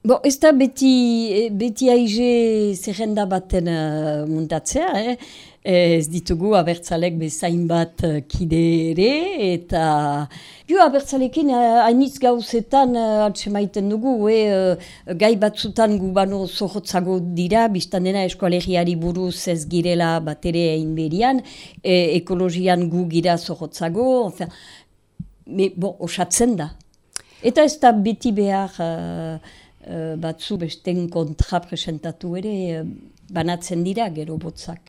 Bo, ez da beti, beti aize zerrenda baten uh, muntatzea, eh? ez ditugu abertzalek bezain bat uh, kide ere, eta jo abertzalekin uh, hainitz gauzetan uh, maiten dugu, eh? uh, gai batzutan gubano zorrotzago dira, biztan dena eskualeriari buruz ez girela bat ere egin berian, e, ekologian gu gira zorrotzago, enfin, me, bo, osatzen da. Eta ez da beti behar... Uh, batzu besten kontra presentatu ere banatzen dira gero botzak.